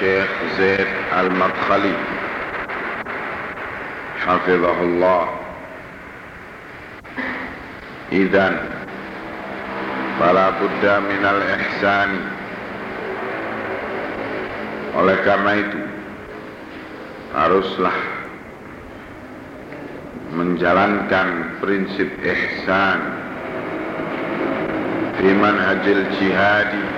الشيخ زيد المدخلي حفظه الله إذن فلا بد من الإحسان oleh karena itu haruslah menjalankan prinsip ihsan di manhajil jihadi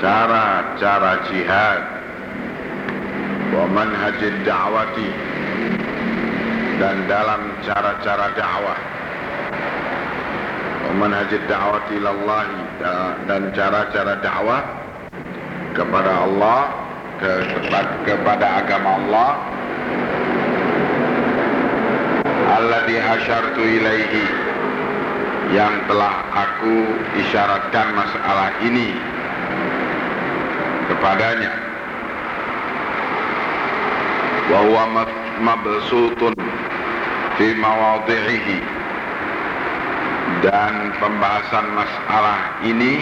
Cara-cara jihad. Wa manhaj da'wati dan dalam cara-cara dakwah. Wa manhaj da'wati ilallahi dan cara-cara dakwah kepada Allah ke, kepada agama Allah. Alladhi hasyartu ilaihi. Yang telah aku isyaratkan masalah ini kepadanya. Wa huwa mabsutun fi mawadhihi dan pembahasan masalah ini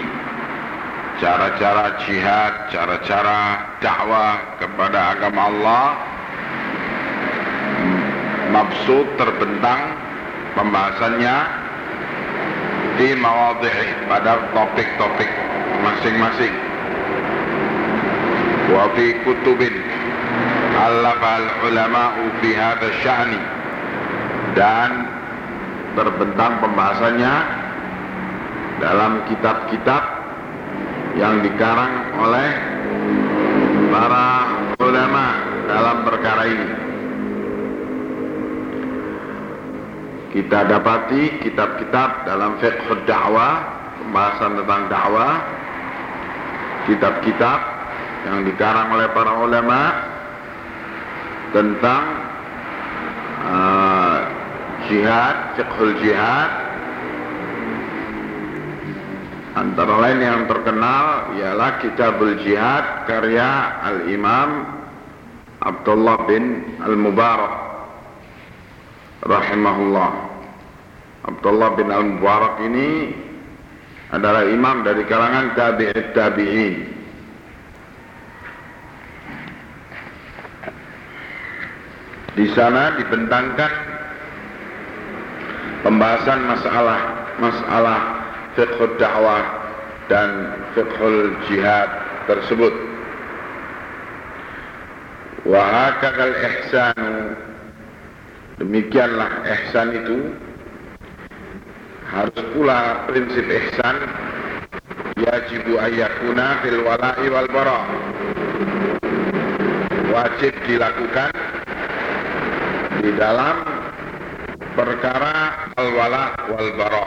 cara-cara jihad, cara-cara dakwah kepada agama Allah mabsud terbentang pembahasannya di mawadhi pada topik-topik masing-masing fi kutubin allafa al-ulama'u fi hadha sya'ni. Dan terbentang pembahasannya dalam kitab-kitab yang dikarang oleh para ulama dalam perkara ini. Kita dapati kitab-kitab dalam fiqh dakwah pembahasan tentang dakwah kitab-kitab yang dikarang oleh para ulama tentang uh, jihad, fiqhul jihad. Antara lain yang terkenal ialah kitabul jihad karya al-imam Abdullah bin al-Mubarak rahimahullah. Abdullah bin al-Mubarak ini adalah imam dari kalangan tabi'it tabi'in di sana dibentangkan pembahasan masalah masalah fiqh dakwah dan fiqhul jihad tersebut. Wa hakakal ihsanu demikianlah ihsan itu. Harus pula prinsip ihsan yajibu ayyakuna fil wala'i wal bara. Wajib dilakukan di dalam perkara al-wala wal bara.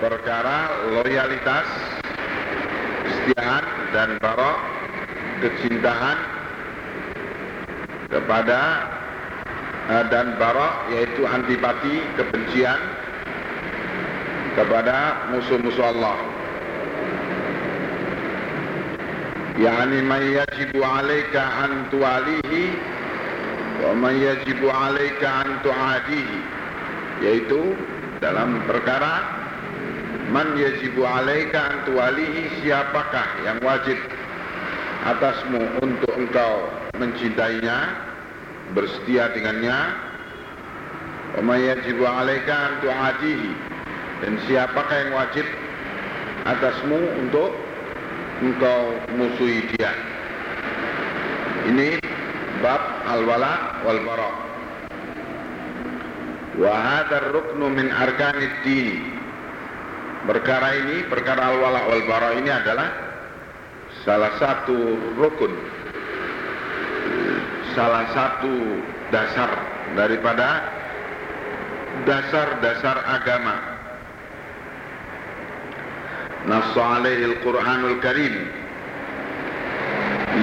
Perkara loyalitas kesetiaan dan bara kecintaan kepada uh, dan bara yaitu antipati kebencian kepada musuh-musuh Allah. Yakni man alaika wa man yajibu alaika an tuadihi yaitu dalam perkara man yajibu alaika an tuwalihi siapakah yang wajib atasmu untuk engkau mencintainya bersetia dengannya? Wa man yajibu alaika an tuadihi dan siapakah yang wajib atasmu untuk engkau musuhi dia? Ini bab al-wala wal bara wa hadzal ruknu min arkanid din perkara ini perkara al-wala wal bara ini adalah salah satu rukun. Salah satu dasar daripada dasar-dasar agama. Nasu alaihi al-Quranul Karim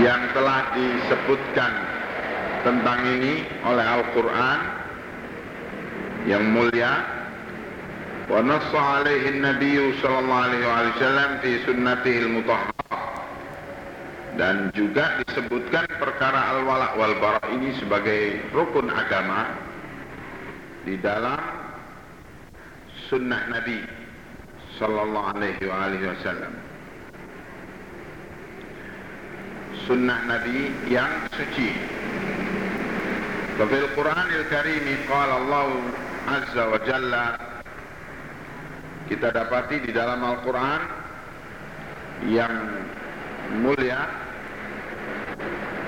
yang telah disebutkan tentang ini oleh Al-Quran yang mulia wa nasu alaihi Nabi sallallahu alaihi wasallam fi sunnatihi al-mutahharah dan juga disebutkan perkara al-wala wal bara ini sebagai rukun agama di dalam sunnah Nabi sallallahu alaihi wasallam. Sunnah Nabi yang suci. Qur'anil Karim qala Allah Azza wa Jalla. Kita dapati di dalam Al-Qur'an yang mulia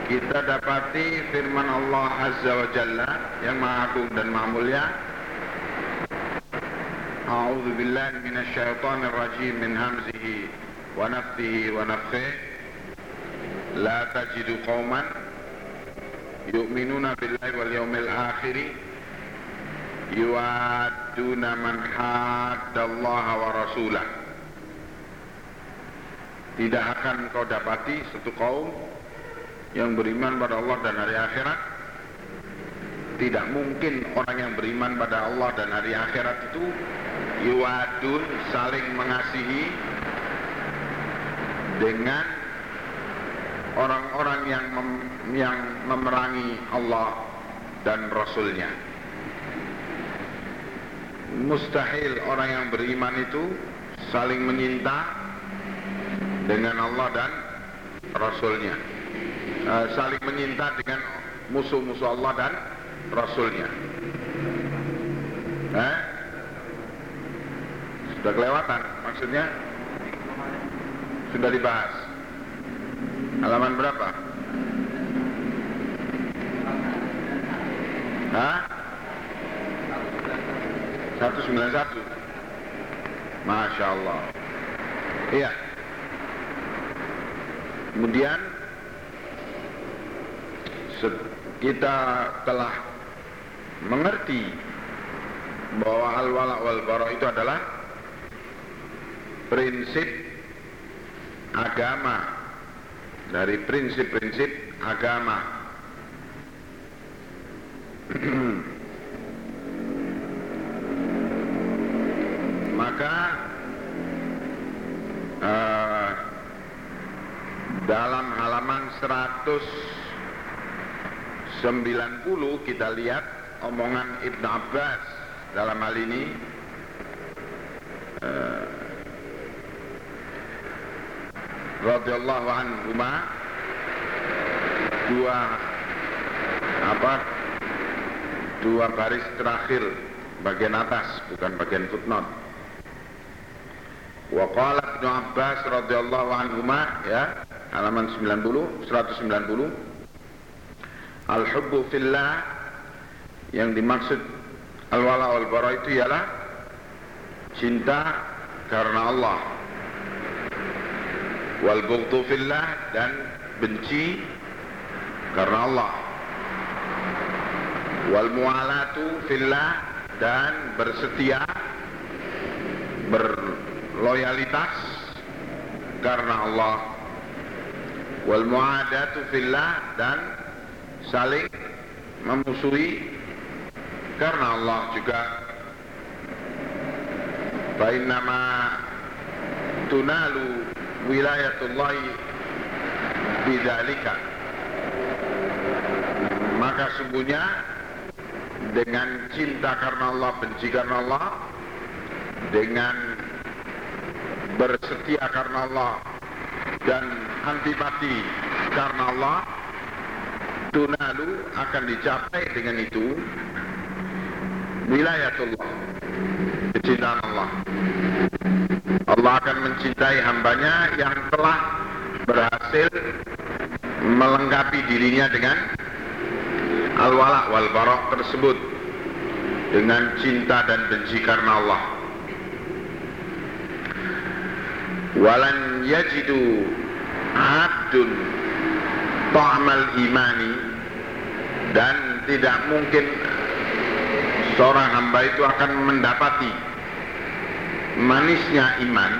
kita dapati firman Allah Azza wa Jalla yang maha agung dan maha mulia. A'udzu billahi minasy syaithanir rajim min hamzihi wa nafthihi wa nafthihi. La tajidu qauman yu'minuna billahi wal yawmil akhir yu'adduna man haddallaha wa rasulah Tidak akan kau dapati satu kaum yang beriman pada Allah dan hari akhirat. Tidak mungkin orang yang beriman pada Allah dan hari akhirat itu yuwadun saling mengasihi dengan orang-orang yang mem, yang memerangi Allah dan Rasulnya mustahil orang yang beriman itu saling menyinta dengan Allah dan Rasulnya uh, saling menyinta dengan musuh-musuh Allah dan Rasulnya. Eh? Sudah kelewatan, maksudnya sudah dibahas. Halaman berapa? Hah? 191 Masya Allah Iya Kemudian kita telah mengerti bahwa al-wala wal bara itu adalah prinsip agama dari prinsip-prinsip agama. Maka uh, dalam halaman 100 90 kita lihat omongan Ibn Abbas dalam hal ini. Uh, radhiyallahu anhu dua apa dua baris terakhir bagian atas bukan bagian footnote wa qala Ibnu Abbas radhiyallahu anhu ya halaman 90 190 Al-hubbu fillah yang dimaksud al-wala wal bara itu ialah cinta karena Allah. Wal bughdu fillah dan benci karena Allah. Wal mualatu fillah dan bersetia berloyalitas karena Allah. Wal muadatu fillah dan saling memusuhi karena Allah juga nama tunalu wilayatullahi bidzalika maka sungguhnya dengan cinta karena Allah benci karena Allah dengan bersetia karena Allah dan antipati karena Allah tunalu akan dicapai dengan itu wilayatullah kecintaan Allah. Allah akan mencintai hambanya yang telah berhasil melengkapi dirinya dengan al-wala wal barok tersebut dengan cinta dan benci karena Allah. Walan yajidu abdun ta'mal imani dan tidak mungkin seorang hamba itu akan mendapati manisnya iman.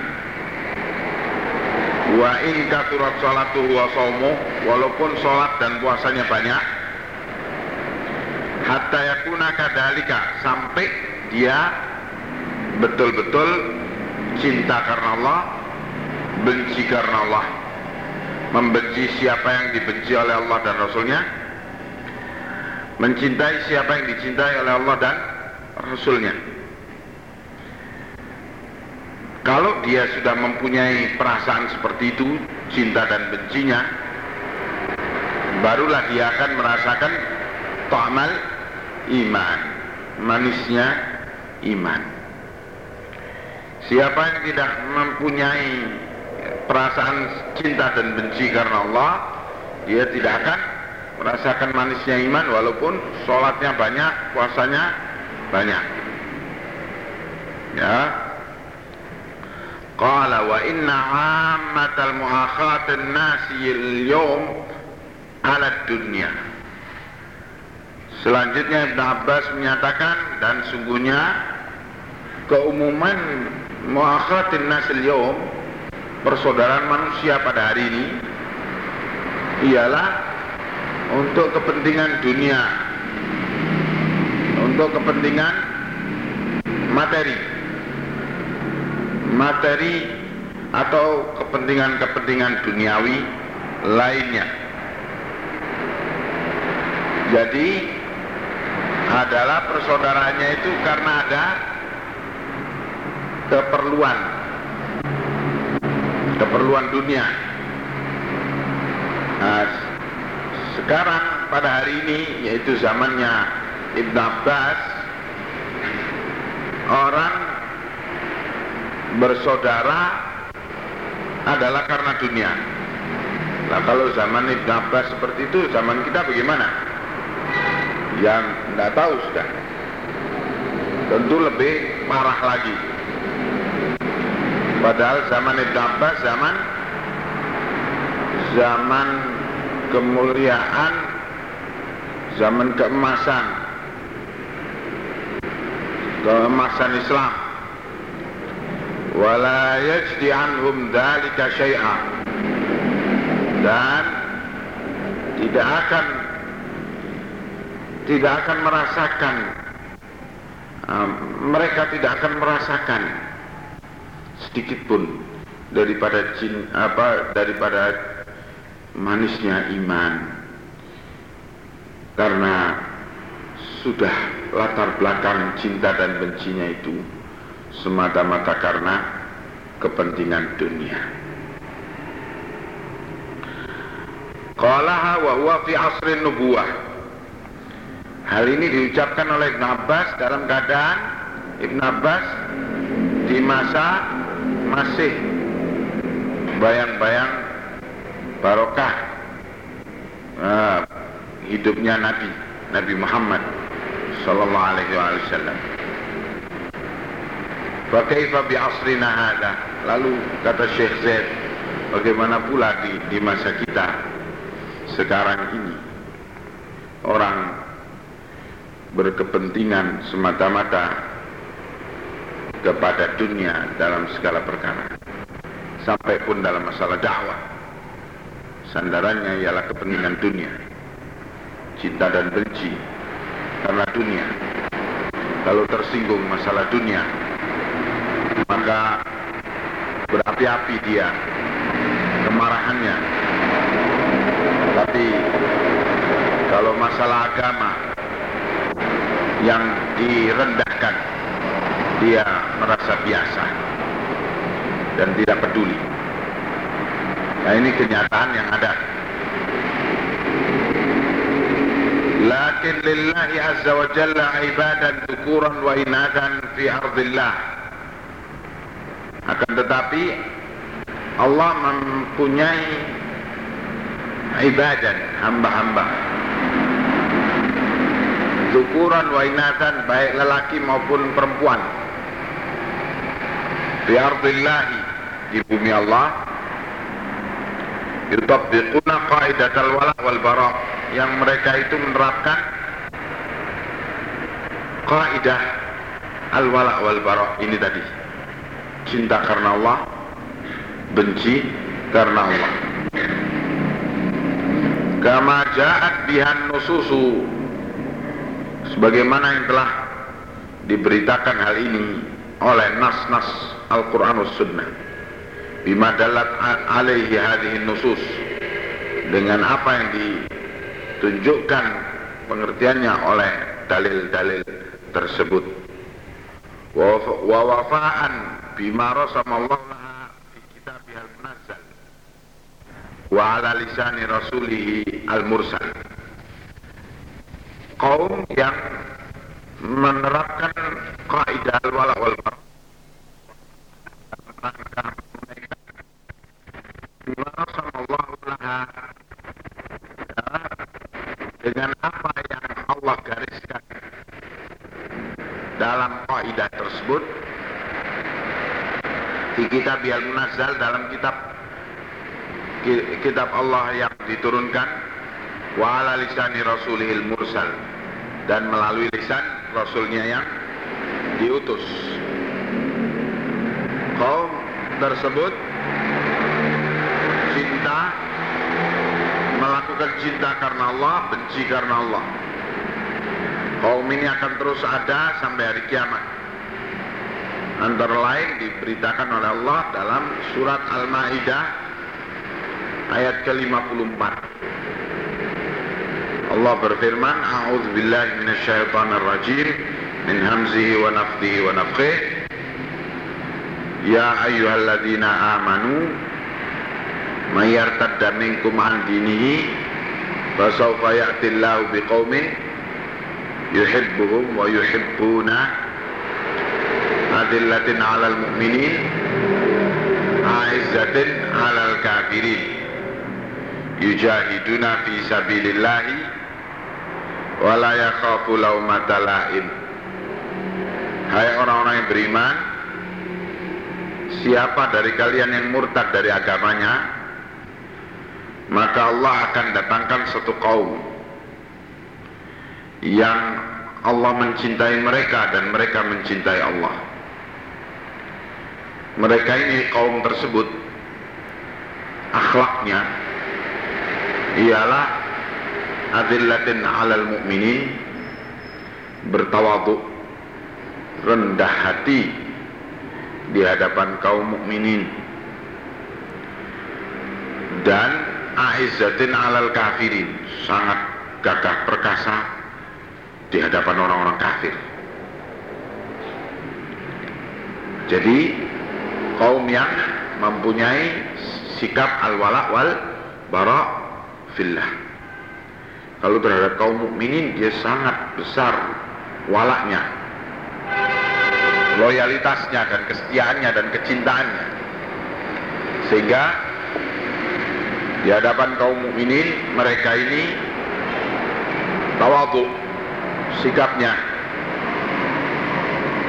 Wa in katurat salatu wa saumu walaupun sholat dan puasanya banyak hatta yakuna kadalika sampai dia betul-betul cinta karena Allah benci karena Allah membenci siapa yang dibenci oleh Allah dan Rasulnya mencintai siapa yang dicintai oleh Allah dan Rasulnya. Kalau dia sudah mempunyai perasaan seperti itu cinta dan bencinya barulah dia akan merasakan ta'mal iman manisnya iman. Siapa yang tidak mempunyai perasaan cinta dan benci karena Allah dia tidak akan merasakan manisnya iman walaupun sholatnya banyak puasanya banyak. Ya. Qala wa inna ammatal muakhatin nasi al-yawm ala dunya. Selanjutnya Ibn Abbas menyatakan dan sungguhnya keumuman muakhatin nasi al-yawm persaudaraan manusia pada hari ini ialah untuk kepentingan dunia. Untuk kepentingan materi. Materi atau kepentingan-kepentingan duniawi lainnya. Jadi adalah persaudaraannya itu karena ada keperluan. Keperluan dunia. Nah, sekarang pada hari ini yaitu zamannya Ibn Abbas orang bersaudara adalah karena dunia. Nah kalau zaman Ibn Abbas seperti itu, zaman kita bagaimana? Yang tidak tahu sudah. Tentu lebih parah lagi. Padahal zaman Ibn Abbas zaman zaman kemuliaan, zaman keemasan, keemasan Islam. Wala yajdi anhum dalika syai'a. Dan tidak akan tidak akan merasakan um, mereka tidak akan merasakan sedikit pun daripada jin, apa daripada manisnya iman karena sudah latar belakang cinta dan bencinya itu semata-mata karena kepentingan dunia. Qalaha wa huwa fi asrin nubuwah. Hal ini diucapkan oleh Ibn Abbas dalam keadaan Ibn Abbas di masa masih bayang-bayang barokah uh, hidupnya Nabi Nabi Muhammad sallallahu alaihi wasallam. Fakaifa bi asrina hada? Lalu kata Syekh Zaid, bagaimana pula di, di masa kita sekarang ini orang berkepentingan semata-mata kepada dunia dalam segala perkara sampai pun dalam masalah dakwah sandarannya ialah kepentingan dunia. Cinta dan benci karena dunia. Kalau tersinggung masalah dunia maka berapi-api dia kemarahannya. Tapi kalau masalah agama yang direndahkan dia merasa biasa dan tidak peduli. Nah ini kenyataan yang ada. Lakin lillahi azza wa jalla ibadan tukuran wa inadan fi ardillah. Akan tetapi Allah mempunyai ibadah hamba-hamba Zukuran wa inatan baik lelaki maupun perempuan Fi ardillahi di bumi Allah Yutabbiquna qaidatal wala wal bara Yang mereka itu menerapkan kaidah al-wala wal bara ini tadi. Cinta karena Allah, benci karena Allah. Kama ja'at bihan nususu sebagaimana yang telah diberitakan hal ini oleh nas-nas Al-Quran Sunnah bima dalat alaihi hadhihi nusus. Dengan apa yang ditunjukkan pengertiannya oleh dalil-dalil tersebut. Wa wafa'an bima rasamallahu laha fi kitabihal munazzal wa ala lisani rasulihi al-mursal. Kaum yang menerapkan kaidah al-wala wal bara dengan apa yang Allah gariskan dalam kaidah tersebut di kitab yang munazzal dalam kitab kitab Allah yang diturunkan wa ala lisani rasulihil mursal dan melalui lisan rasulnya yang diutus. Kaum tersebut cinta melakukan cinta karena Allah benci karena Allah. Kaum ini akan terus ada sampai hari kiamat. Antara lain diberitakan oleh Allah dalam surat Al-Maidah ayat ke-54. Allah berfirman A'udzu billahi minasyaitonir rajim min hamzihi wa nafthihi wa nafthihi Ya ayyuhalladzina amanu may yartadda minkum an dinihi fa sawfa ya'ti Allahu biqaumin yuhibbuhum wa yuhibbuna adillatin 'alal mu'minin a'izzatin 'alal kafirin. Yujahiduna fi sabilillahi wa la yakhafu laumata la'im Hai orang-orang yang beriman Siapa dari kalian yang murtad dari agamanya Maka Allah akan datangkan satu kaum Yang Allah mencintai mereka dan mereka mencintai Allah. Mereka ini kaum tersebut Akhlaknya Ialah Adillatin alal mu'minin Bertawaduk Rendah hati di hadapan kaum mukminin. Dan aizzatin alal kafirin. Sangat gagah perkasa di hadapan orang-orang kafir. Jadi kaum yang mempunyai sikap al-wala wal bara fillah. Kalau terhadap kaum mukminin dia sangat besar walaknya. Loyalitasnya dan kesetiaannya dan kecintaannya. Sehingga di hadapan kaum mukminin mereka ini tawadu sikapnya.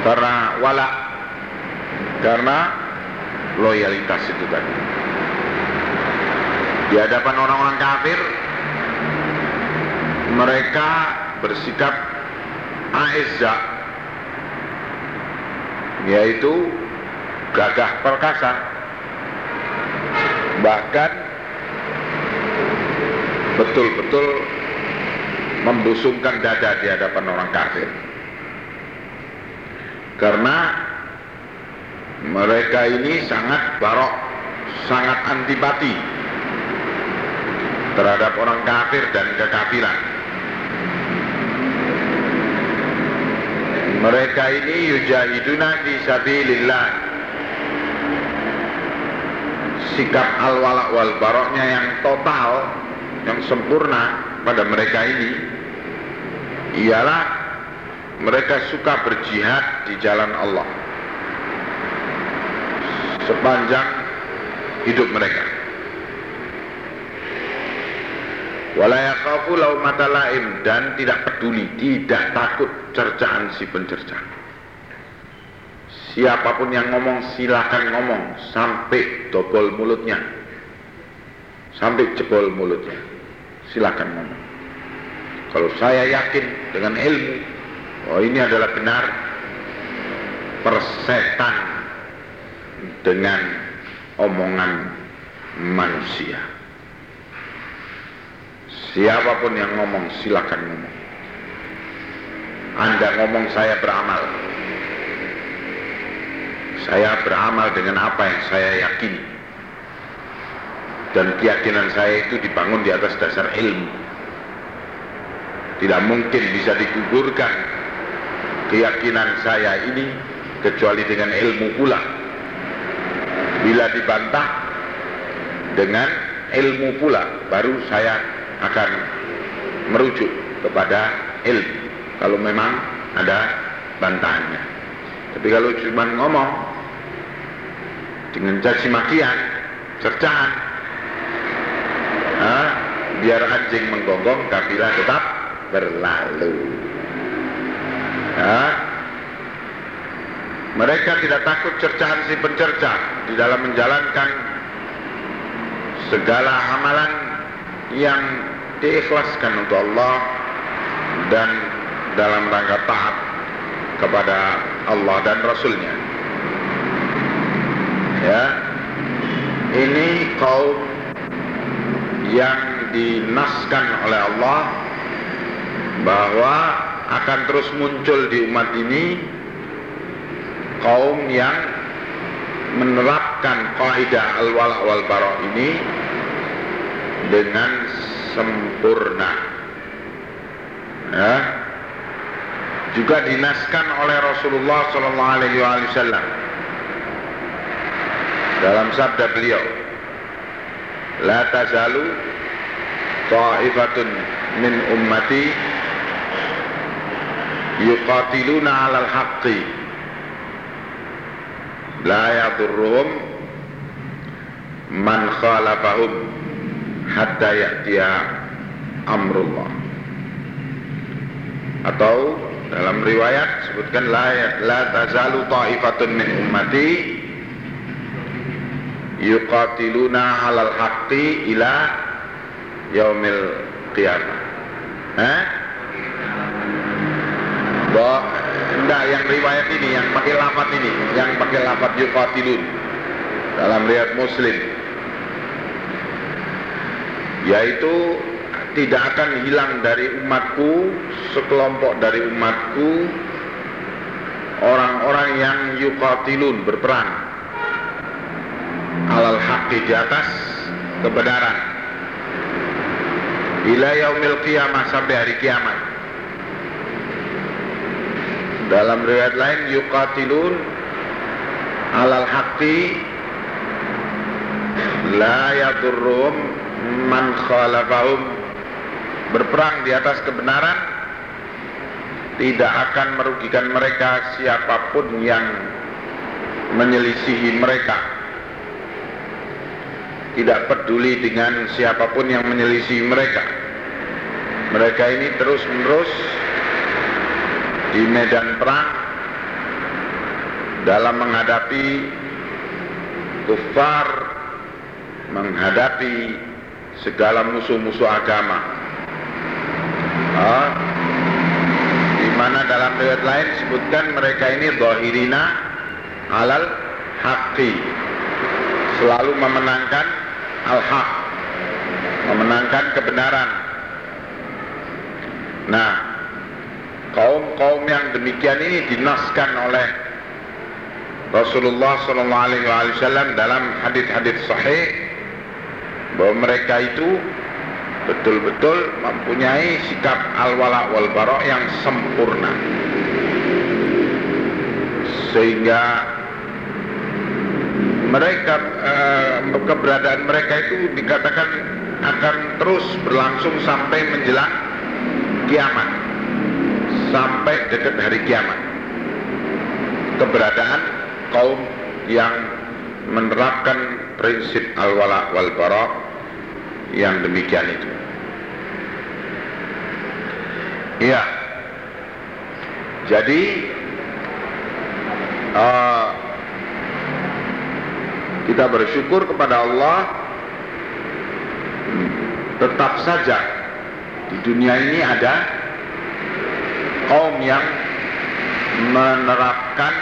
Karena wala karena loyalitas itu tadi. Di hadapan orang-orang kafir mereka bersikap aizza yaitu gagah perkasa. Bahkan betul-betul membusungkan dada di hadapan orang kafir. Karena mereka ini sangat barok sangat antipati terhadap orang kafir dan kekafiran. Mereka ini yujahiduna fi sabilillah. Sikap al-wala wal baroknya yang total yang sempurna pada mereka ini ialah mereka suka berjihad di jalan Allah sepanjang hidup mereka. Walayakafu laumata laim dan tidak peduli tidak takut cercaan si pencerca. Siapa pun yang ngomong silakan ngomong sampai dobol mulutnya sampai jebol mulutnya silakan ngomong kalau saya yakin dengan ilmu Oh ini adalah benar persetan dengan omongan manusia. Siapa pun yang ngomong silakan ngomong. Anda ngomong saya beramal. Saya beramal dengan apa yang saya yakini. Dan keyakinan saya itu dibangun di atas dasar ilmu. Tidak mungkin bisa digugurkan keyakinan saya ini kecuali dengan ilmu pula. Bila dibantah dengan ilmu pula, baru saya akan merujuk kepada ilmu. Kalau memang ada bantahannya. Tapi kalau cuma ngomong dengan caci makian, cercaan, nah, biar anjing menggonggong, kafilah tetap berlalu. Nah, mereka tidak takut cercaan si pencerca di dalam menjalankan segala amalan yang diikhlaskan untuk Allah dan dalam rangka taat kepada Allah dan Rasulnya. Ya, ini kaum yang dinaskan oleh Allah bahwa akan terus muncul di umat ini kaum yang menerapkan kaidah al-wala wal bara ini dengan sempurna. Ya, juga dinaskan oleh Rasulullah Wasallam. Dalam sabda beliau, La tazalu ta'ifatun min ummati yuqatiluna 'alal haqqi. La yadurruhum man khalafahum hatta ya'tiya amrullah. Atau dalam riwayat sebutkan la la tazalu ta'ifatun min ummati yuqatiluna 'alal haqqi ila yaumil qiyamah. Eh? Bahwa enggak yang riwayat ini yang pakai lafaz ini, yang pakai lafaz yuqatilun dalam riwayat Muslim yaitu tidak akan hilang dari umatku sekelompok dari umatku orang-orang yang yuqatilun berperang alal haqqi di atas kebenaran. Ila yaumil qiyamah sampai hari kiamat. Dalam riwayat lain yuqatilun alal haqqi la yadurrum man khalafahum. Berperang di atas kebenaran tidak akan merugikan mereka siapa pun yang menyelisihi mereka tidak peduli dengan siapa pun yang menyelisih mereka. Mereka ini terus-menerus di medan perang dalam menghadapi kufar, menghadapi segala musuh-musuh agama. Ah, di mana dalam riwayat lain disebutkan mereka ini dohirina alal haqqi selalu memenangkan al-haq. Memenangkan kebenaran. Nah kaum-kaum yang demikian ini dinaskan oleh Rasulullah Sallallahu Alaihi Wasallam dalam hadis-hadis sahih bahwa mereka itu betul-betul mempunyai sikap al-wala wal bara yang sempurna. Sehingga mereka uh, keberadaan mereka itu dikatakan akan terus berlangsung sampai menjelang kiamat. Sampai dekat hari kiamat. Keberadaan kaum yang menerapkan prinsip al-wala wal bara yang demikian itu. Iya jadi uh, kita bersyukur kepada Allah tetap saja di dunia ini ada kaum yang menerapkan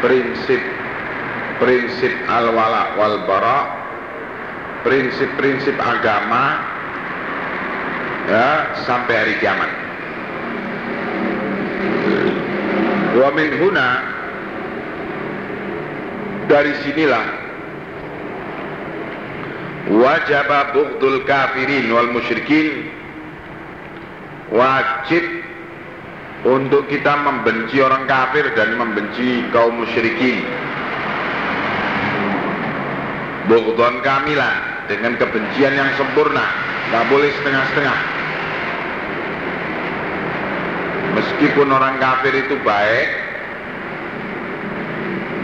prinsip prinsip al-wala wal bara prinsip-prinsip agama ya sampai hari kiamat. Wa min huna dari sinilah wajib bughdul kafirin wal musyrikin wajib untuk kita membenci orang kafir dan membenci kaum musyrikin. Bughdon kamilan dengan kebencian yang sempurna nggak boleh setengah-setengah. Meskipun orang kafir itu baik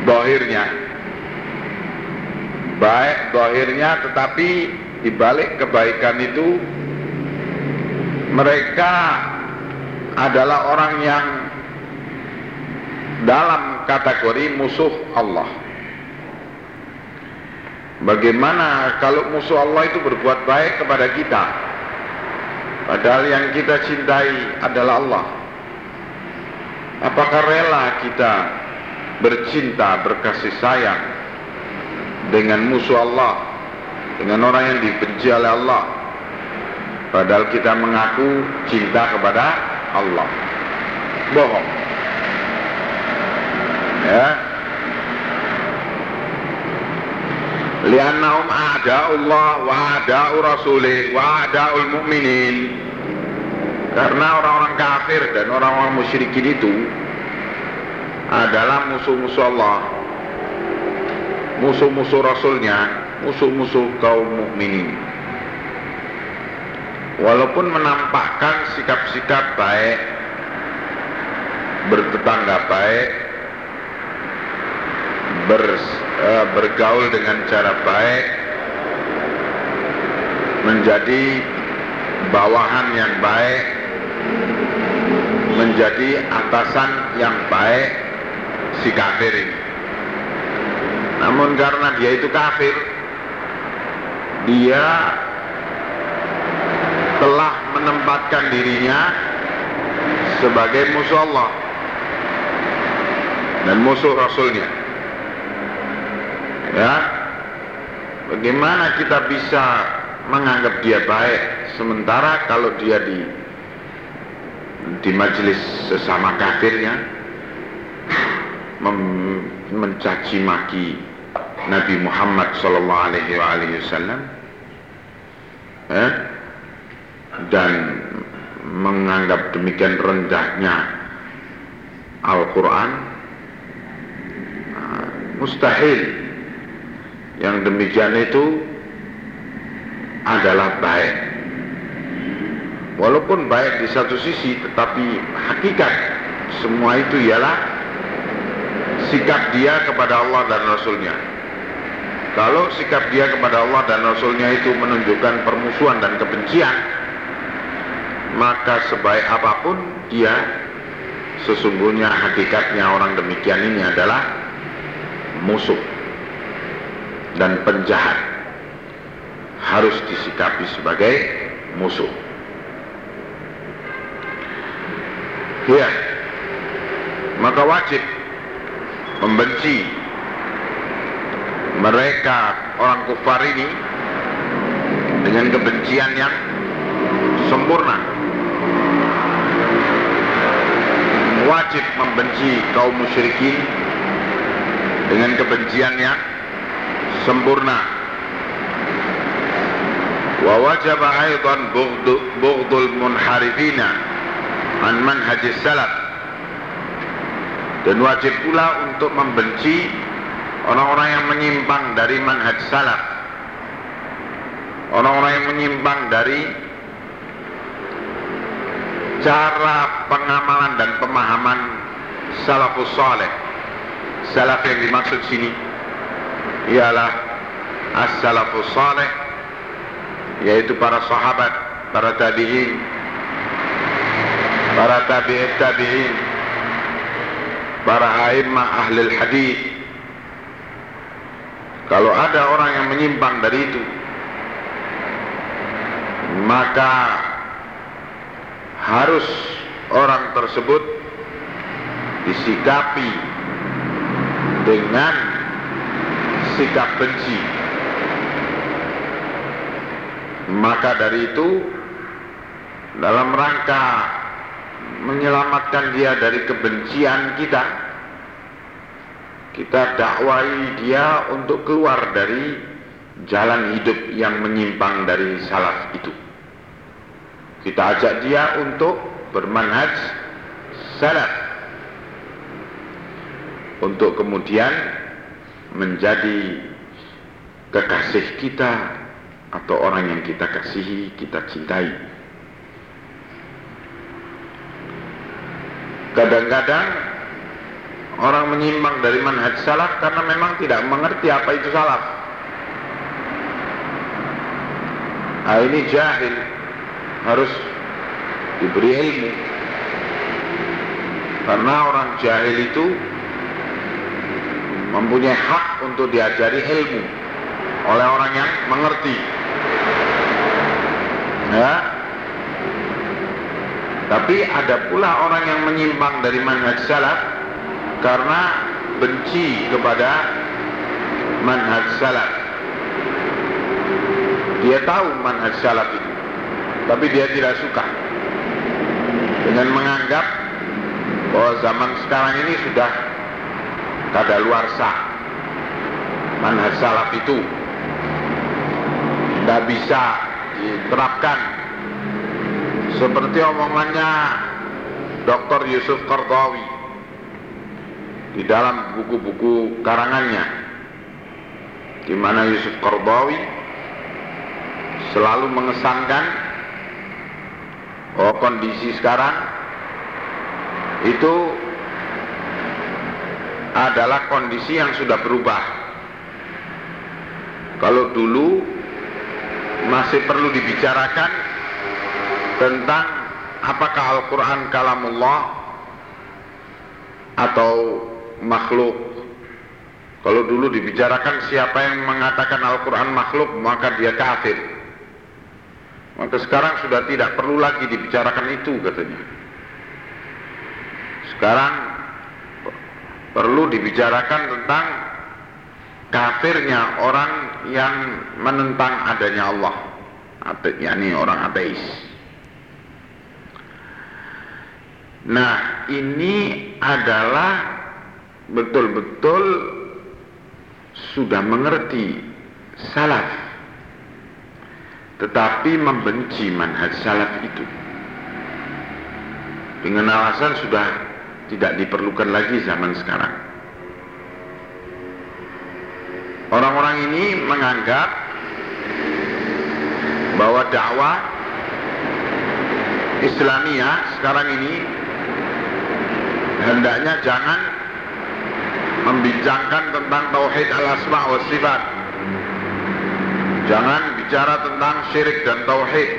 dohirnya baik dohirnya tetapi dibalik kebaikan itu mereka adalah orang yang dalam kategori musuh Allah. Bagaimana kalau musuh Allah itu berbuat baik kepada kita? Padahal yang kita cintai adalah Allah. Apakah rela kita bercinta, berkasih sayang dengan musuh Allah, dengan orang yang dibenci oleh Allah? Padahal kita mengaku cinta kepada Allah. Bohong. Ya. Liannahum a'da'ullah wa a'da'u rasulih wa a'da'ul mu'minin. Karena orang-orang kafir dan orang-orang musyrikin itu adalah musuh-musuh Allah. Musuh-musuh rasulnya, musuh-musuh kaum mukminin. Walaupun menampakkan sikap-sikap baik bertetangga baik ber, uh, bergaul dengan cara baik menjadi bawahan yang baik menjadi atasan yang baik si kafir namun karena dia itu kafir dia telah menempatkan dirinya sebagai musuh Allah dan musuh Rasulnya. Ya, bagaimana kita bisa menganggap dia baik sementara kalau dia di di majelis sesama kafirnya mencaci maki Nabi Muhammad Sallallahu Alaihi Wasallam. Eh? dan menganggap demikian rendahnya Al-Quran nah, mustahil yang demikian itu adalah baik walaupun baik di satu sisi tetapi hakikat semua itu ialah sikap dia kepada Allah dan Rasulnya kalau sikap dia kepada Allah dan Rasulnya itu menunjukkan permusuhan dan kebencian. Maka sebaik apa pun dia sesungguhnya hakikatnya orang demikian ini adalah musuh dan penjahat. Harus disikapi sebagai musuh. Ya maka wajib membenci mereka orang kufar ini dengan kebencian yang sempurna wajib membenci kaum musyrikin dengan kebencian yang sempurna. Wa wajib aidan bughdul munharifina an manhaj salaf. Dan wajib pula untuk membenci orang-orang yang menyimpang dari manhaj salaf orang-orang yang menyimpang dari cara pengamalan dan pemahaman salafus saleh. Salaf yang dimaksud sini ialah as-salafus saleh yaitu para sahabat, para tabi'in, para tabi'it tabi'in, para a'immah ahli hadis. Kalau ada orang yang menyimpang dari itu, maka harus orang tersebut disikapi dengan sikap benci. Maka dari itu dalam rangka menyelamatkan dia dari kebencian kita kita dakwai dia untuk keluar dari jalan hidup yang menyimpang dari salaf itu kita ajak dia untuk bermanhaj salaf untuk kemudian menjadi kekasih kita atau orang yang kita kasihi, kita cintai. Kadang-kadang orang menyimpang dari manhaj salaf karena memang tidak mengerti apa itu salaf. Nah, ini jahil harus diberi ilmu. Karena orang jahil itu mempunyai hak untuk diajari ilmu oleh orang yang mengerti. Ya. Tapi ada pula orang yang menyimpang dari manhaj salaf karena benci kepada manhaj salaf. Dia tahu manhaj salaf itu, tapi dia tidak suka dengan menganggap bahwa zaman sekarang ini sudah kadaluarsa manhaj salaf itu tidak bisa diterapkan seperti omongannya Dr. Yusuf Qardawi di dalam buku-buku karangannya di mana Yusuf Qardawi selalu mengesankan bahwa kondisi sekarang itu adalah kondisi yang sudah berubah. Kalau dulu masih perlu dibicarakan tentang apakah Al-Quran kalamullah atau makhluk. Kalau dulu dibicarakan siapa yang mengatakan Al-Quran makhluk maka dia kafir. Maka sekarang sudah tidak perlu lagi dibicarakan itu katanya. Sekarang perlu dibicarakan tentang kafirnya orang yang menentang adanya Allah yakni orang ateis nah ini adalah betul-betul sudah mengerti salaf tetapi membenci manhaj salaf itu dengan alasan sudah tidak diperlukan lagi zaman sekarang. Orang-orang ini menganggap bahwa dakwah Islamiyah sekarang ini hendaknya jangan membincangkan tentang tauhid al-asma wa sifat. Jangan bicara tentang syirik dan tauhid.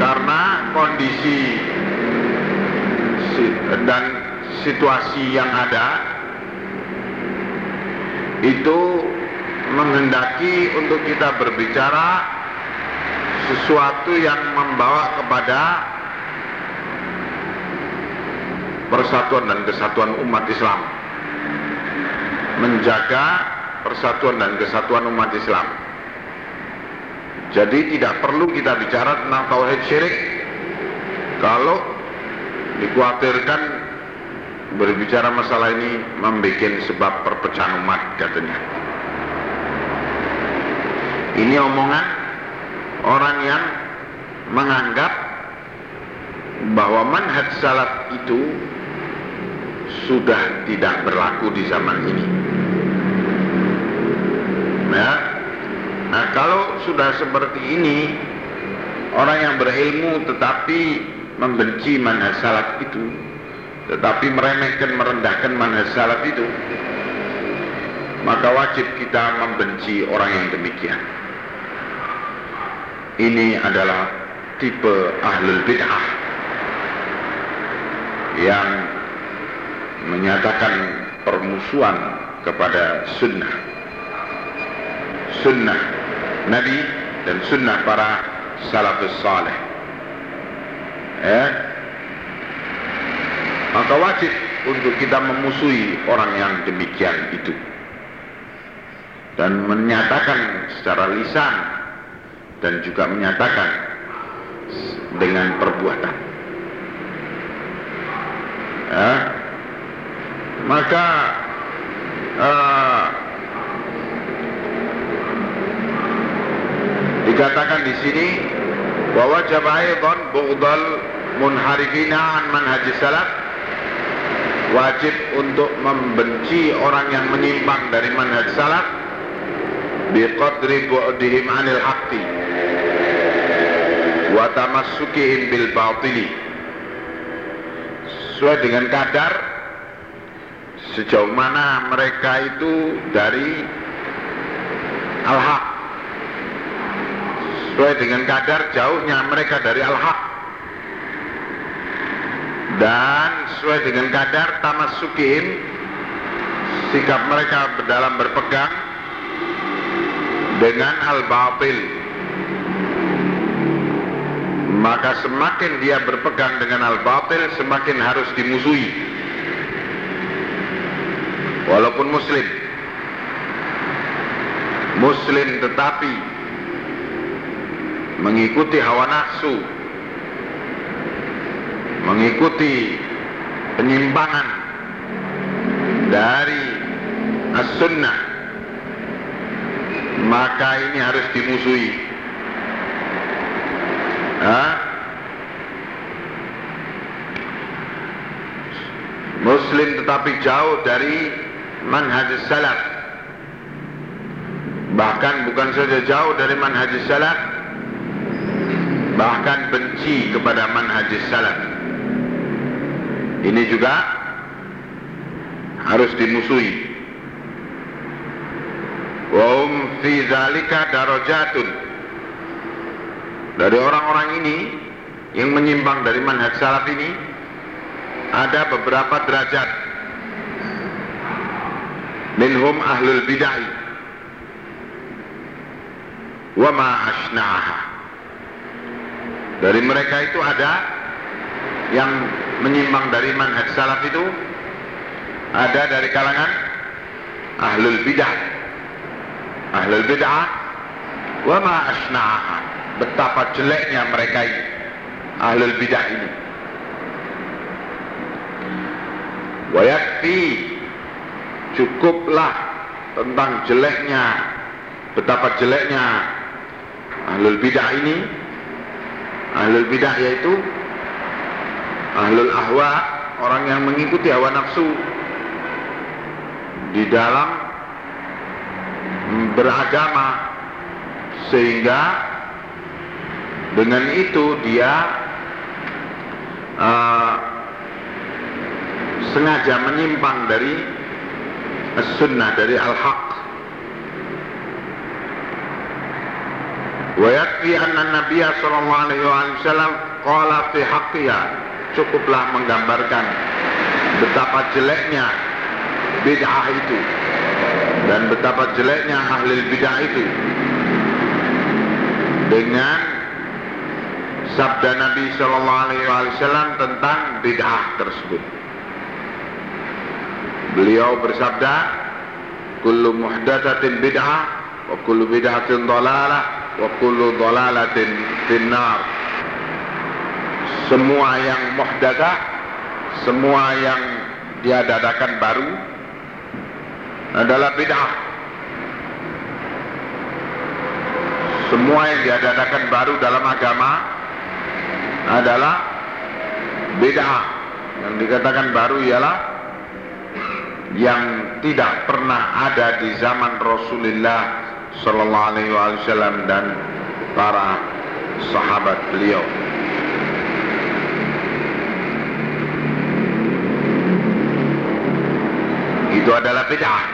Karena kondisi dan situasi yang ada itu menghendaki untuk kita berbicara sesuatu yang membawa kepada persatuan dan kesatuan umat Islam. Menjaga persatuan dan kesatuan umat Islam. Jadi tidak perlu kita bicara tentang tauhid syirik. Kalau dikhawatirkan berbicara masalah ini membuat sebab perpecahan umat katanya. Ini omongan orang yang menganggap bahwa manhaj salaf itu sudah tidak berlaku di zaman ini. Ya nah kalau sudah seperti ini orang yang berilmu tetapi membenci manhaj salaf itu tetapi meremehkan merendahkan manhaj salaf itu maka wajib kita membenci orang yang demikian. Ini adalah tipe ahlul bid'ah yang menyatakan permusuhan kepada sunnah. Sunnah Nabi dan sunnah para salafus saleh ya. Maka wajib untuk kita memusuhi orang yang demikian itu. Dan menyatakan secara lisan dan juga menyatakan dengan perbuatan. Ya. Maka uh, dikatakan di sini bahwa wajib aidan bughdal munharifina an manhaj salaf wajib untuk membenci orang yang menyimpang dari manhaj salaf biqadri bu'dihim anil haqqi wa tamassukihim bil batili. Sesuai dengan kadar sejauh mana mereka itu dari al-haq. Sesuai dengan kadar jauhnya mereka dari al-haq. Dan sesuai dengan kadar tamasukihim sikap mereka dalam berpegang dengan al-batil. Maka semakin dia berpegang dengan al-batil semakin harus dimusuhi walaupun muslim muslim tetapi mengikuti hawa nafsu, mengikuti penyimpangan dari as-sunnah, maka ini harus dimusuhi. Hah? Muslim tetapi jauh dari manhaj salaf. Bahkan bukan saja jauh dari manhaj salaf, bahkan benci kepada manhajis salaf. Ini juga harus dimusuhi. Wa um fi zalika darajatun. Dari orang-orang ini yang menyimpang dari manhaj salaf ini ada beberapa derajat ahlul bid'ah wa ma asna'aha dari mereka itu ada yang menyimpang dari manhaj salaf itu ada dari kalangan ahlul bidah. Ahlul bidah wa ma asna'aha. Betapa jeleknya mereka ini. Ahlul bidah ini. Wa yakfi cukuplah tentang jeleknya betapa jeleknya ahlul bidah ini. Ahlul bidah yaitu Ahlul ahwa Orang yang mengikuti hawa nafsu Di dalam Beragama Sehingga Dengan itu dia uh, Sengaja menyimpang dari as-sunnah dari al-haq. Wa yakfi anna nabiya sallallahu alaihi wasallam qala fi haqqiha. Cukuplah menggambarkan betapa jeleknya bid'ah itu dan betapa jeleknya ahli bid'ah itu. Dengan sabda Nabi Shallallahu Alaihi Wasallam tentang bid'ah tersebut. Beliau bersabda, "Kullu muhdatsatin bid'ah wa kullu bid'atin dhalalah wa kullu dhalalatin finnar. Semua yang muhdatsah semua yang diadakan baru adalah bid'ah. Semua yang diadakan baru dalam agama adalah bid'ah. Yang dikatakan baru ialah yang tidak pernah ada di zaman Rasulullah Sallallahu Alaihi Wasallam dan para sahabat beliau. Itu adalah bid'ah.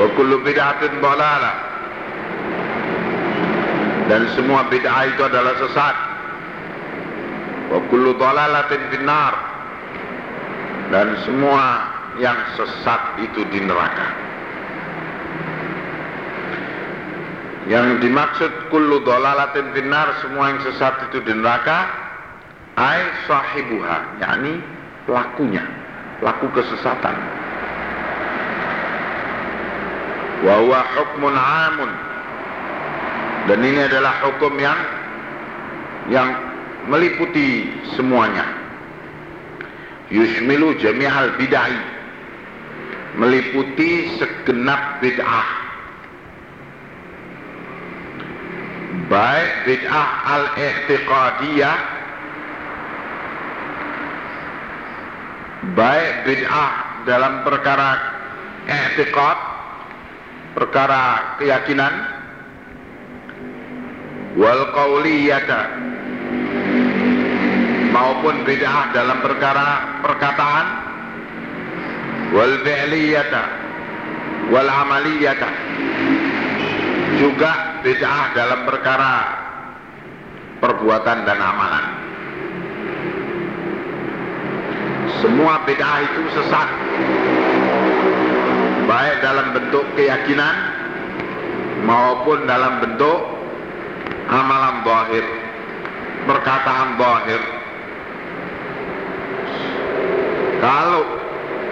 Wa kullu bid'atin dhalalah. Dan semua bid'ah itu adalah sesat. Wa kullu dhalalatin finnar. Dan semua yang sesat itu di neraka. Yang dimaksud kullu dolalatin finnar semua yang sesat itu di neraka ai sahibuha yakni pelakunya pelaku kesesatan. Wa huwa hukmun amun. Dan ini adalah hukum yang yang meliputi semuanya yushmilu jami'al bid'ah. Meliputi segenap bid'ah. Baik bid'ah al-i'tiqadiyah. Baik bid'ah dalam perkara i'tiqad perkara keyakinan. Wal qauliyata maupun bid'ah dalam perkara perkataan. Wal fi'liyata wal amaliyata. Juga bid'ah dalam perkara perbuatan dan amalan. Semua bid'ah itu sesat. Baik dalam bentuk keyakinan maupun dalam bentuk amalan zahir perkataan zahir kalau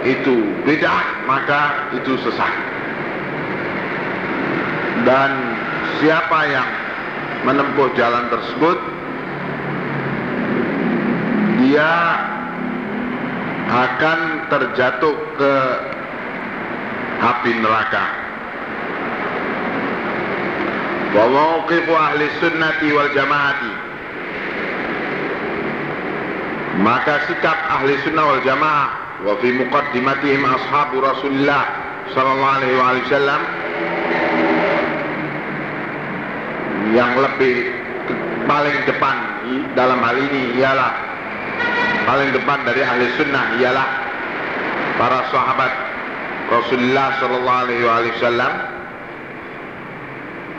itu beda maka itu sesat. Dan siapa yang menempuh jalan tersebut dia akan terjatuh ke api neraka. Wa mawqifu ahli sunnati wal jamaati maka sikap ahli sunnah wal jamaah wa fi muqaddimatihim ashabu rasulullah sallallahu alaihi wasallam yang lebih paling depan dalam hal ini ialah paling depan dari ahli sunnah ialah para sahabat Rasulullah sallallahu alaihi wasallam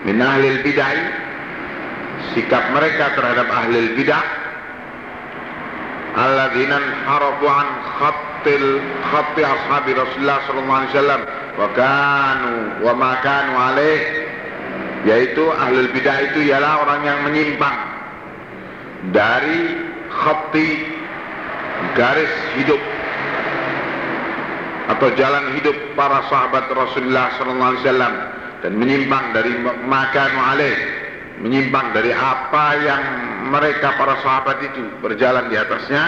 min ahli bidah sikap mereka terhadap ahli bidah alladzina harafu an khattil khatti ashabi Rasulullah sallallahu alaihi wasallam wa kanu wa ma kanu alaih yaitu ahli bidah itu ialah orang yang menyimpang dari khatti garis hidup atau jalan hidup para sahabat Rasulullah sallallahu alaihi wasallam dan menyimpang dari makan alaih menyimpang dari apa yang mereka para sahabat itu berjalan di atasnya.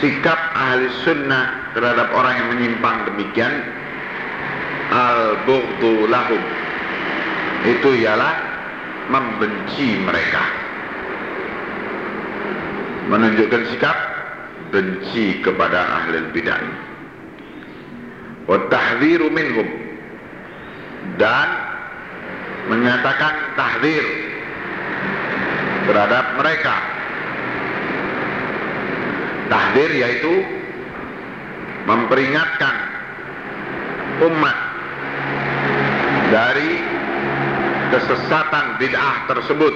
Sikap ahli sunnah terhadap orang yang menyimpang demikian al-bughdu lahum. Itu ialah membenci mereka. Menunjukkan sikap benci kepada ahli bidah. Wa tahdhiru minhum. Dan menyatakan tahdir terhadap mereka. Tahdir yaitu memperingatkan umat dari kesesatan bid'ah tersebut.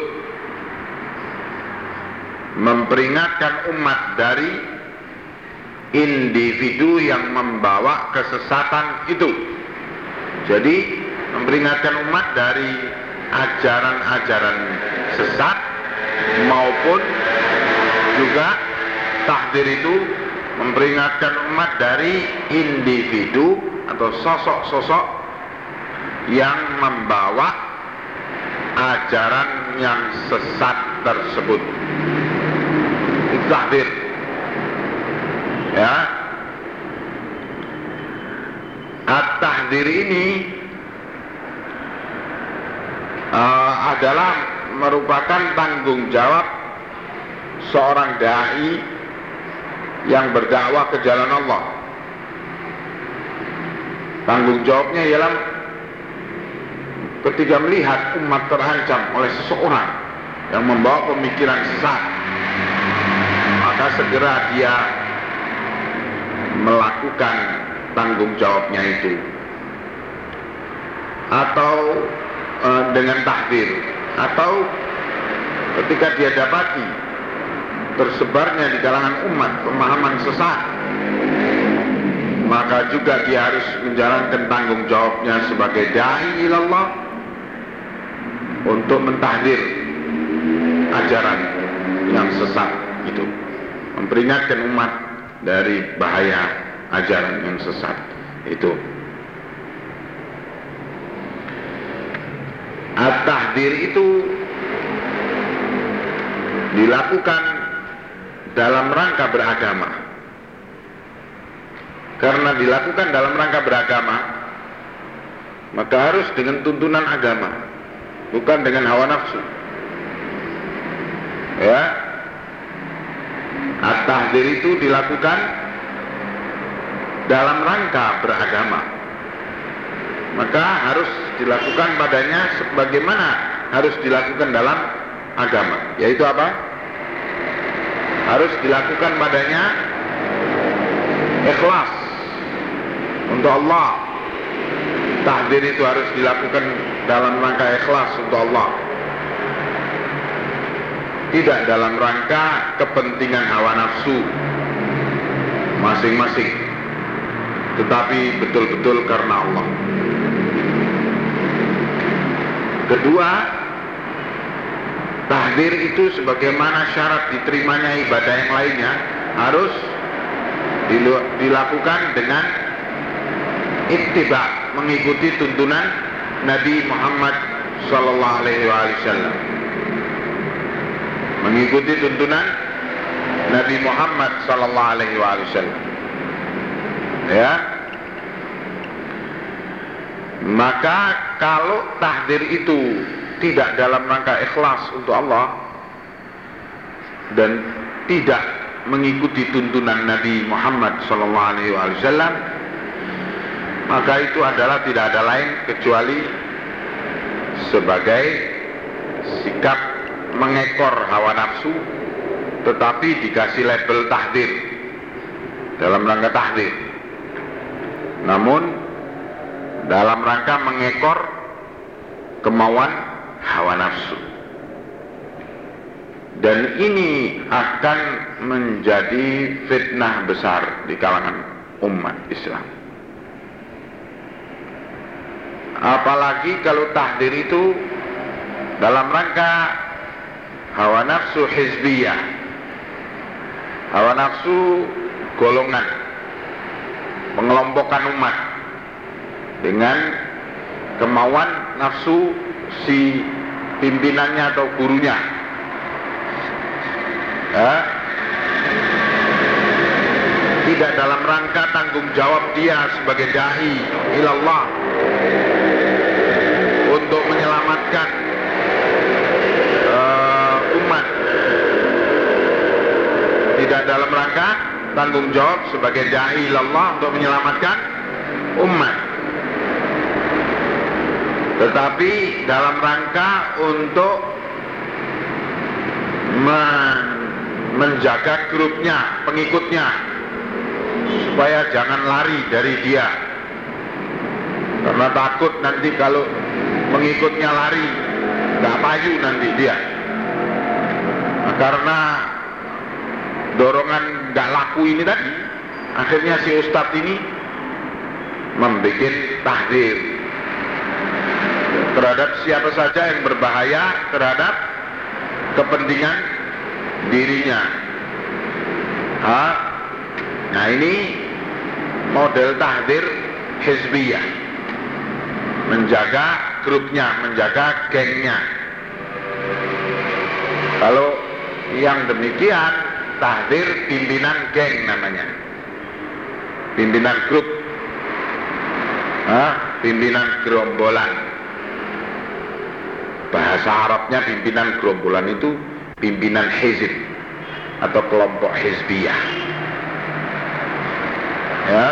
Memperingatkan umat dari individu yang membawa kesesatan itu. Jadi memperingatkan umat dari ajaran-ajaran sesat maupun juga takdir itu memperingatkan umat dari individu atau sosok-sosok yang membawa ajaran yang sesat tersebut. Itu takdir. Ya. At-tahdir ini uh, adalah merupakan tanggung jawab seorang dai yang berdakwah ke jalan Allah. Tanggung jawabnya ialah ketika melihat umat terancam oleh seseorang yang membawa pemikiran sesat, maka segera dia melakukan tanggung jawabnya itu. Atau uh, dengan takdir atau ketika dia dapati tersebarnya di kalangan umat pemahaman sesat maka juga dia harus menjalankan tanggung jawabnya sebagai dai ilallah untuk mentahdir ajaran yang sesat itu. Memperingatkan umat dari bahaya ajaran yang sesat itu At-tahdir itu dilakukan dalam rangka beragama. Karena dilakukan dalam rangka beragama, maka harus dengan tuntunan agama, bukan dengan hawa nafsu. Ya, at-tahdir itu dilakukan dalam rangka beragama. Maka harus dilakukan padanya sebagaimana harus dilakukan dalam agama, yaitu apa? Harus dilakukan padanya ikhlas untuk Allah. Tahdir itu harus dilakukan dalam rangka ikhlas untuk Allah. Tidak dalam rangka kepentingan hawa nafsu masing-masing. Tetapi betul-betul karena Allah. Kedua, tahdir itu sebagaimana syarat diterimanya ibadah yang lainnya harus dilakukan dengan ittiba, mengikuti tuntunan Nabi Muhammad sallallahu alaihi wasallam. Mengikuti tuntunan Nabi Muhammad sallallahu alaihi wasallam. Ya, maka kalau tahdir itu tidak dalam rangka ikhlas untuk Allah dan tidak mengikuti tuntunan Nabi Muhammad SAW, maka itu adalah tidak ada lain kecuali sebagai sikap mengekor hawa nafsu tetapi dikasih label tahdir dalam rangka tahdir. Namun dalam rangka mengekor kemauan hawa nafsu. Dan ini akan menjadi fitnah besar di kalangan umat Islam. Apalagi kalau tahdir itu dalam rangka hawa nafsu hizbiyah. Hawa nafsu golongan mengelompokkan umat dengan kemauan nafsu si pimpinannya atau gurunya. Ya. Tidak dalam rangka tanggung jawab dia sebagai dahi ilallah untuk menyelamatkan uh, umat. Tidak dalam rangka tanggung jawab sebagai dahi ilallah untuk menyelamatkan umat tetapi dalam rangka untuk men menjaga grupnya, pengikutnya supaya jangan lari dari dia. Karena takut nanti kalau pengikutnya lari nggak payu nanti dia. Nah, karena dorongan nggak laku ini tadi akhirnya si ustadz ini membuat tahdir terhadap siapa saja yang berbahaya terhadap kepentingan dirinya. Ha? Nah ini model tahdir hizbiyah. Menjaga grupnya, menjaga gengnya. Kalau yang demikian tahdir pimpinan geng namanya. Pimpinan grup. Ha? Pimpinan gerombolan bahasa Arabnya pimpinan gerombolan itu pimpinan hizib atau kelompok hizbiyah. Ya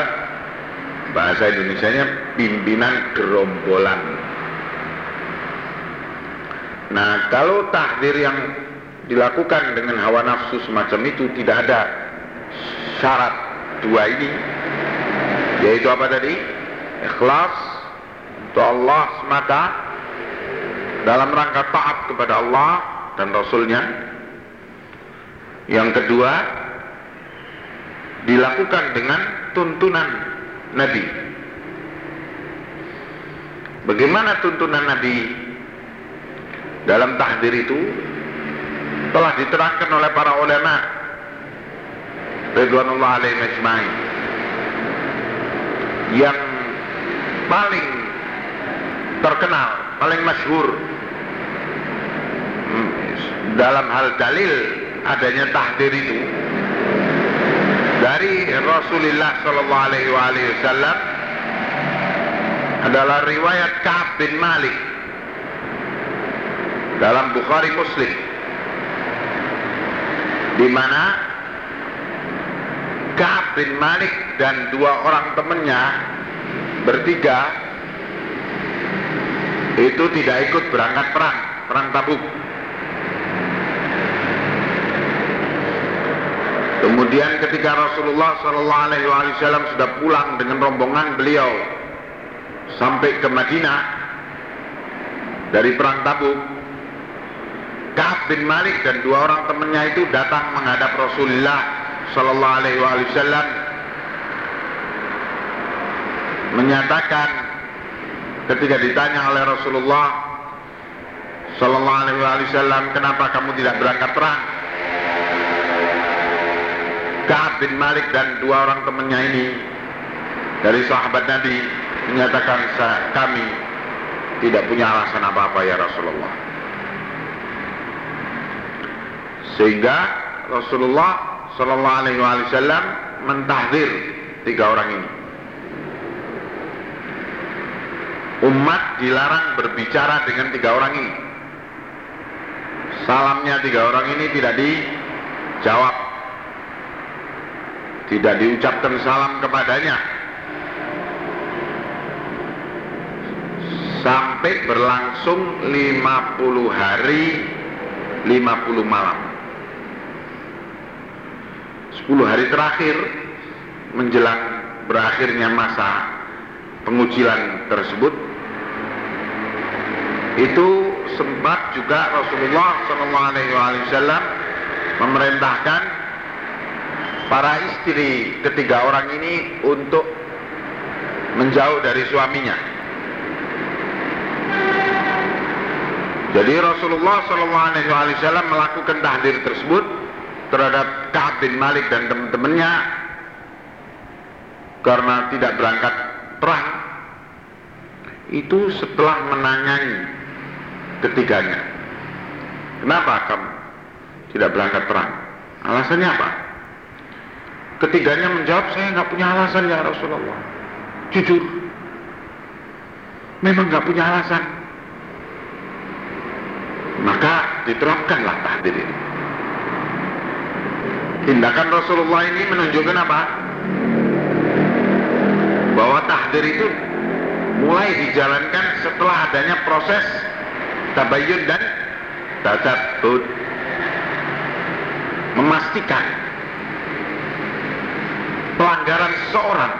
bahasa Indonesia nya pimpinan gerombolan. Nah kalau takdir yang dilakukan dengan hawa nafsu semacam itu tidak ada syarat dua ini yaitu apa tadi? Ikhlas untuk Allah semata dalam rangka taat kepada Allah dan Rasulnya. Yang kedua, dilakukan dengan tuntunan Nabi. Bagaimana tuntunan Nabi dalam tahdir itu? telah diterangkan oleh para ulama Ridwanullah alaihi majma'in yang paling terkenal, paling masyhur dalam hal dalil adanya tahdir itu dari Rasulullah Shallallahu Alaihi Wasallam adalah riwayat Ka'ab bin Malik dalam Bukhari Muslim di mana Ka'ab bin Malik dan dua orang temannya bertiga itu tidak ikut berangkat perang, perang Tabuk. Kemudian ketika Rasulullah Shallallahu Alaihi Wasallam sudah pulang dengan rombongan beliau sampai ke Madinah dari perang Tabuk, Ka'ab bin Malik dan dua orang temannya itu datang menghadap Rasulullah Shallallahu Alaihi Wasallam menyatakan ketika ditanya oleh Rasulullah Shallallahu Alaihi Wasallam kenapa kamu tidak berangkat perang Ka'ab bin Malik dan dua orang temannya ini dari sahabat Nabi menyatakan kami tidak punya alasan apa-apa ya Rasulullah. Sehingga Rasulullah Shallallahu Alaihi Wasallam mentahdir tiga orang ini. Umat dilarang berbicara dengan tiga orang ini. Salamnya tiga orang ini tidak dijawab tidak diucapkan salam kepadanya. Sampai berlangsung 50 hari 50 malam. 10 hari terakhir menjelang berakhirnya masa pengucilan tersebut itu sempat juga Rasulullah SAW memerintahkan para istri ketiga orang ini untuk menjauh dari suaminya. Jadi Rasulullah SAW melakukan tahdir tersebut terhadap Ka'ab bin Malik dan teman-temannya karena tidak berangkat perang itu setelah menanyai ketiganya. Kenapa kamu tidak berangkat perang? Alasannya apa? Ketiganya menjawab, saya nggak punya alasan ya Rasulullah. Jujur, memang nggak punya alasan. Maka diterapkanlah tahdir ini. Tindakan Rasulullah ini menunjukkan apa? Bahwa tahdir itu mulai dijalankan setelah adanya proses tabayun dan tasabut memastikan pelanggaran seseorang.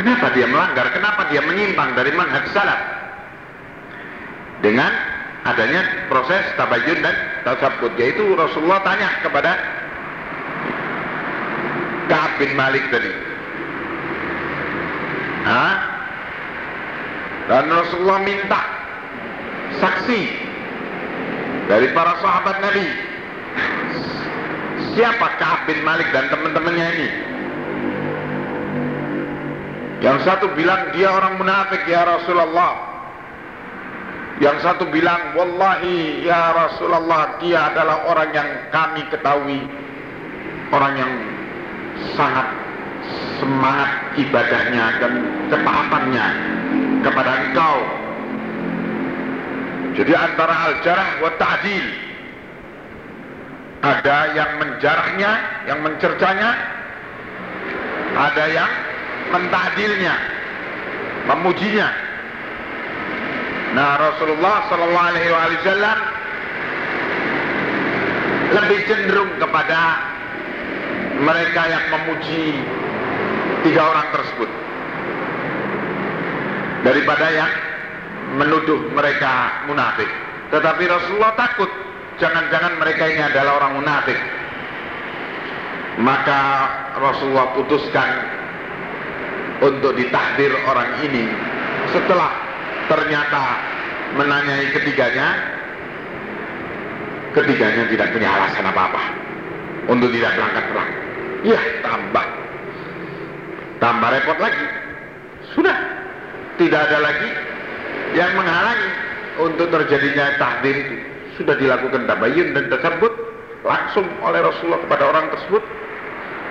Kenapa dia melanggar? Kenapa dia menyimpang dari manhaj salaf? Dengan adanya proses tabayun dan tasabut yaitu Rasulullah tanya kepada Ka'ab bin Malik tadi. Hah? Dan Rasulullah minta saksi dari para sahabat Nabi siapa Ka'ab bin Malik dan teman-temannya ini? Yang satu bilang dia orang munafik ya Rasulullah. Yang satu bilang, Wallahi ya Rasulullah, dia adalah orang yang kami ketahui. Orang yang sangat semangat ibadahnya dan ketaatannya kepada engkau. Jadi antara al-jarah wa ta'dil ada yang menjarahnya, yang mencercanya, ada yang mentadilnya, memujinya. Nah Rasulullah Sallallahu Alaihi Wasallam lebih cenderung kepada mereka yang memuji tiga orang tersebut daripada yang menuduh mereka munafik. Tetapi Rasulullah takut jangan-jangan mereka ini adalah orang munafik. Maka Rasulullah putuskan untuk ditahdir orang ini setelah ternyata menanyai ketiganya ketiganya tidak punya alasan apa-apa untuk tidak berangkat perang. Ya, tambah. Tambah repot lagi. Sudah. Tidak ada lagi yang menghalangi untuk terjadinya takdir itu. Sudah dilakukan tabayun dan tersebut langsung oleh Rasulullah kepada orang tersebut.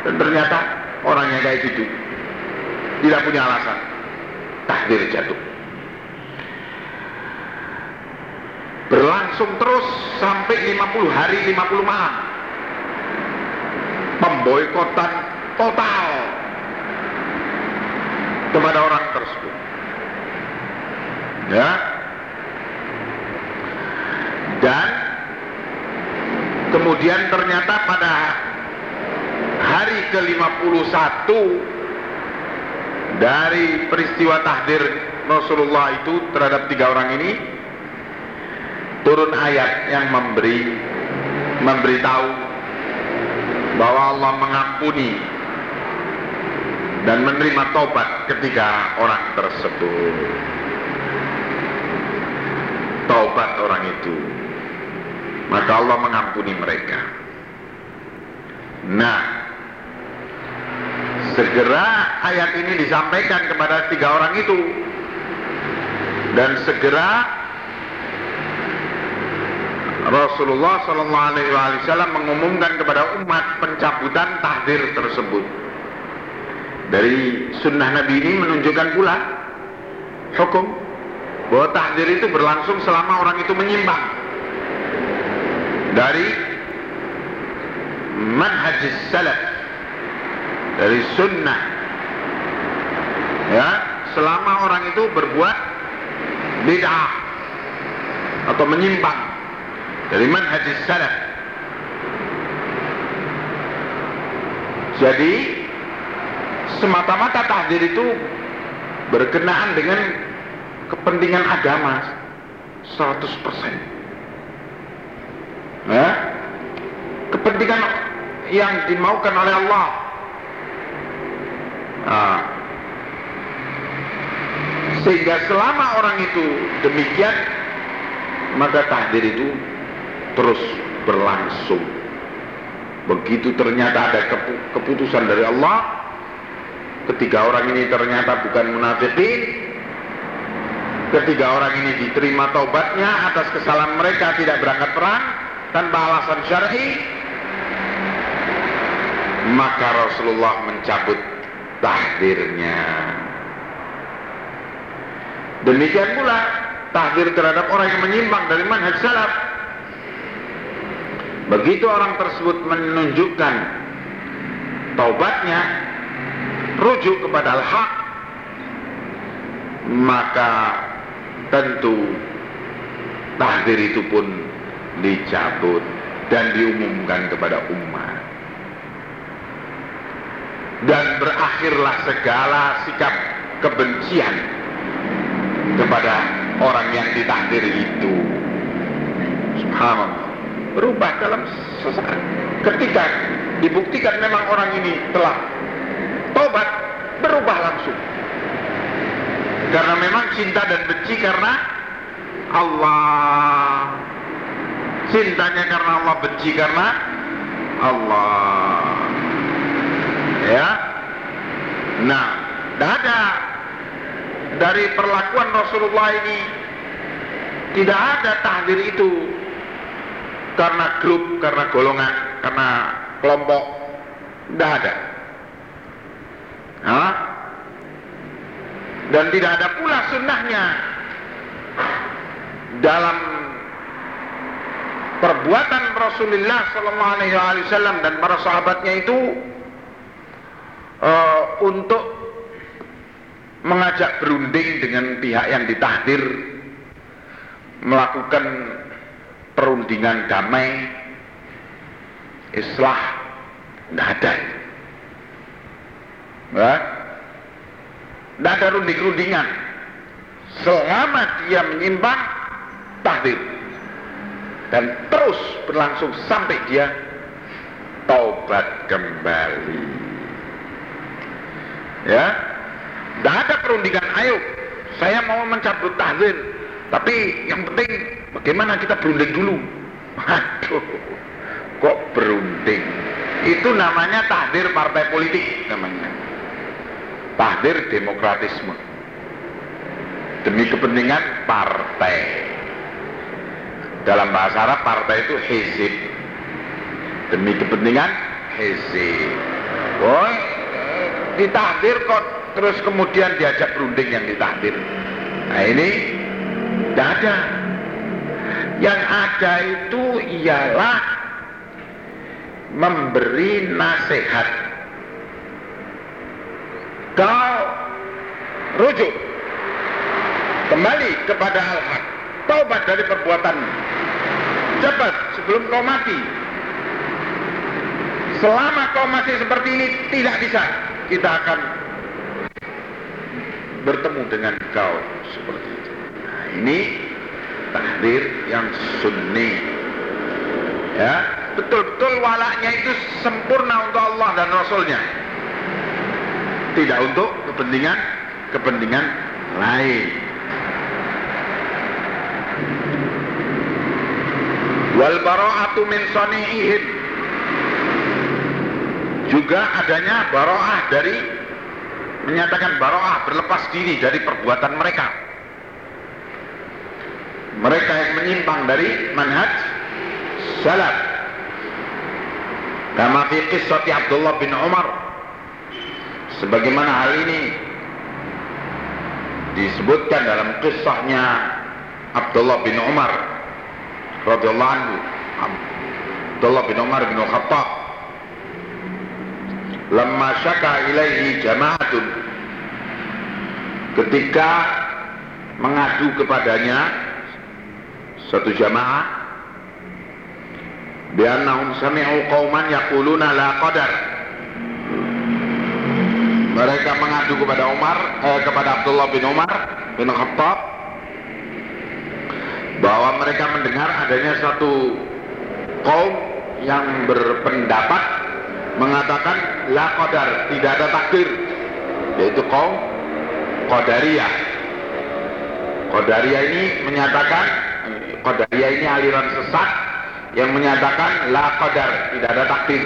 Dan ternyata orangnya kayak gitu tidak punya alasan. Takdir jatuh. Berlangsung terus sampai 50 hari 50 malam. Pemboikotan total kepada orang tersebut. Ya dan kemudian ternyata pada hari ke-51 dari peristiwa tahdir Rasulullah itu terhadap tiga orang ini turun ayat yang memberi memberitahu bahwa Allah mengampuni dan menerima taubat ketika orang tersebut. Taubat orang itu maka Allah mengampuni mereka. Nah segera ayat ini disampaikan kepada tiga orang itu. Dan segera Rasulullah Wasallam mengumumkan kepada umat pencabutan tahdir tersebut. Dari sunnah Nabi ini menunjukkan pula hukum bahwa tahdir itu berlangsung selama orang itu menyimpang dari manhaj salaf dari sunnah ya selama orang itu berbuat bid'ah atau menyimpang dari manhaj salaf. Jadi semata-mata tahdir itu berkenaan dengan kepentingan agama 100%. Ya? Kepentingan yang dimaukan oleh Allah. Nah, sehingga selama orang itu demikian maka tahdir itu terus berlangsung. Begitu ternyata ada keputusan dari Allah, ketiga orang ini ternyata bukan munafikin, ketiga orang ini diterima taubatnya atas kesalahan mereka tidak berangkat perang tanpa alasan syar'i, maka Rasulullah mencabut tahdirnya. Demikian pula tahdir terhadap orang yang menyimpang dari manhaj salaf Begitu orang tersebut menunjukkan taubatnya, rujuk kepada al-haq, maka tentu tahdir itu pun dicabut dan diumumkan kepada umat. Dan berakhirlah segala sikap kebencian kepada orang yang ditahdir itu. Subhanallah berubah dalam sesaat. Ketika dibuktikan memang orang ini telah tobat, berubah langsung. Karena memang cinta dan benci karena Allah. Cintanya karena Allah, benci karena Allah. Ya. Nah, ada dari perlakuan Rasulullah ini tidak ada tahdir itu karena grup, karena golongan, karena kelompok. Tidak ada. Hah? Dan tidak ada pula sunnahnya dalam perbuatan Rasulullah Sallallahu Alaihi Wasallam dan para sahabatnya itu uh, untuk mengajak berunding dengan pihak yang ditahdir melakukan perundingan damai islah tidak ada. Tidak ada runding-rundingan. Selama dia menyimpang tahdir dan terus berlangsung sampai dia taubat kembali ya tidak ada perundingan ayo saya mau mencabut tahdir tapi yang penting bagaimana kita berunding dulu. Waduh, kok berunding? Itu namanya tahdir partai politik namanya. Tahdir demokratisme. Demi kepentingan partai. Dalam bahasa Arab partai itu hizib. Demi kepentingan hizib. Oh, ditahdir kok terus kemudian diajak berunding yang ditahdir. Nah ini tidak ada. Yang ada itu ialah memberi nasihat. Kau rujuk kembali kepada al-haq. Taubat dari perbuatan. Cepat sebelum kau mati. Selama kau masih seperti ini tidak bisa kita akan bertemu dengan kau seperti itu. Nah, ini tahdir yang sunni. Ya, betul-betul walaknya itu sempurna untuk Allah dan Rasulnya. Tidak untuk kepentingan kepentingan lain. Wal bara'atu min sani'ihim. Juga adanya baroah dari menyatakan baroah berlepas diri dari perbuatan mereka. Mereka yang menyimpang dari manhaj salaf. Kama fi qissati Abdullah bin Umar. Sebagaimana hal ini disebutkan dalam kisahnya Abdullah bin Umar radhiyallahu anhu. Abdullah bin Umar bin Khattab. Lamma syaka ilaihi jama'atun. Ketika mengadu kepadanya satu jamaah biannahum sami'u qauman yaquluna la qadar. Mereka mengadu kepada Umar eh, kepada Abdullah bin Umar bin Khattab bahwa mereka mendengar adanya satu kaum yang berpendapat mengatakan la qadar, tidak ada takdir yaitu kaum Qadariyah. Qadariyah ini menyatakan Qadariyah ini aliran sesat yang menyatakan la qadar, tidak ada takdir.